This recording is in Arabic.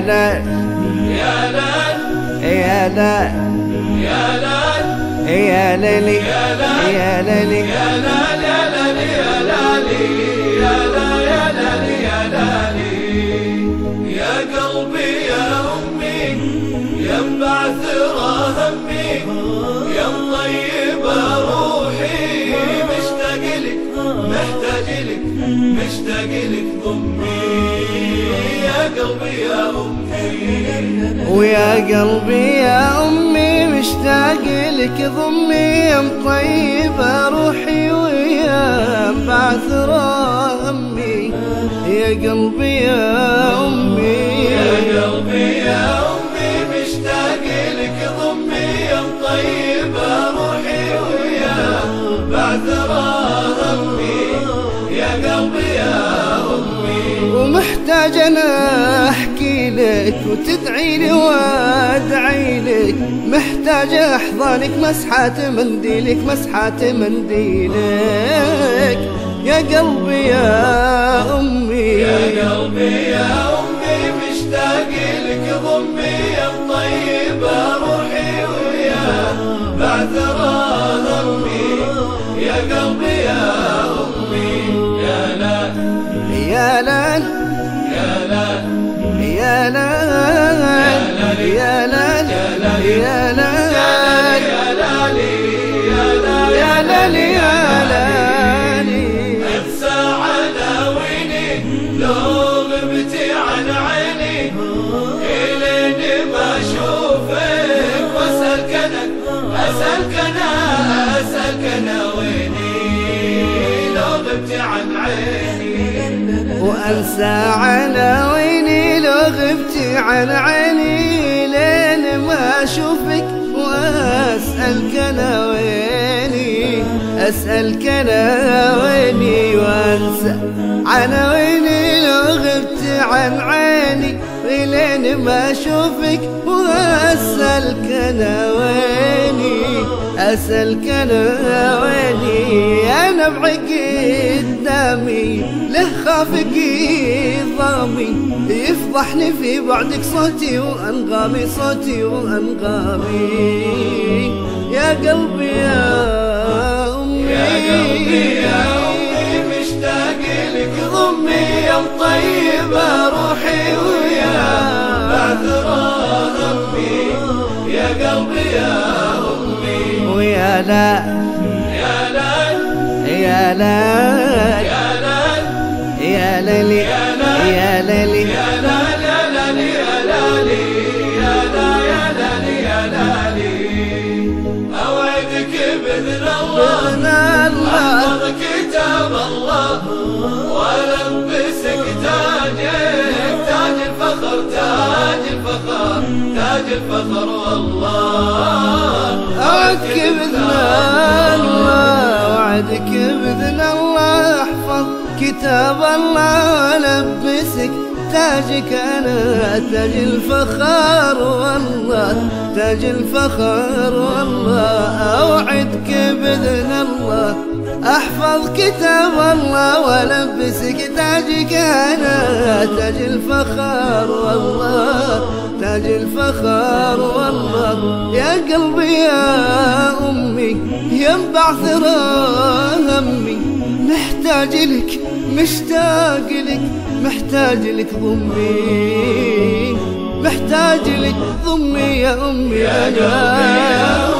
يا لال يا لال يا لال يا لال يا لالي يا لالي يا لالي يا لالي يا لالي يا لا يا قلبي يا أمي يا مبعثر همي يا مطيبة روحي مشتاق لك محتاج مشتاق لك ضمي يا قلبي يا أمي. ويا قلبي يا أمي مشتاق لك ضمي يا طيبة روحي ويا بعثر همي يا قلبي يا أمي. يا قلبي يا أمي مشتاق لك ضمي يا طيبة روحي امي ومحتاج أنا أحكي لك وتدعي لي وأدعي لك. محتاج أحضانك مسحات منديلك مسحات منديلك. يا قلبي يا أمي. يا قلبي يا أمي مشتاق لك ضمي يا طيبه روحي ويا بعثر همي يا قلبي يا يا يا لا يا لا يا لا يا لا يا لالي يا ويني؟ لو غبتي عن عيني. وانسى عناويني لو غبتي عن عيني لين ما أشوفك وأسألك أنا ويني. أسألك أنا ويني وانسى عناويني لو غبت عن عيني لين ما أشوفك وأسألك أنا ويني. اسالك أنا ويني أنا بعقد دامي له خافق ضامي يفضحني في بعدك صوتي وأنغامي صوتي وأنغامي. يا قلبي يا أمي. يا قلبي يا أمي مشتاق لك ضمي يا طيبة روحي ويا بعثر همي يا قلبي يا لا يا لا يا لا يا لا يا ليلي يا ليلي يا لا يا لالي يا لالي يا تاج الفخر تاج الفخر والله. اوعدك بإذن الله وعدك بإذن الله أحفظ كتاب الله ولبسك تاجك أنا. تاج الفخر والله تاج الفخر والله. أوعدك بإذن الله أحفظ كتاب الله ولبسك تاجك أنا. تاج الفخر والله تاج الفخر والله. يا قلبي يا أمي يا بعثر همي محتاج لك مشتاق لك محتاج لك ضمي محتاج لك ضمي يا أمي يا قلبي يا أمي.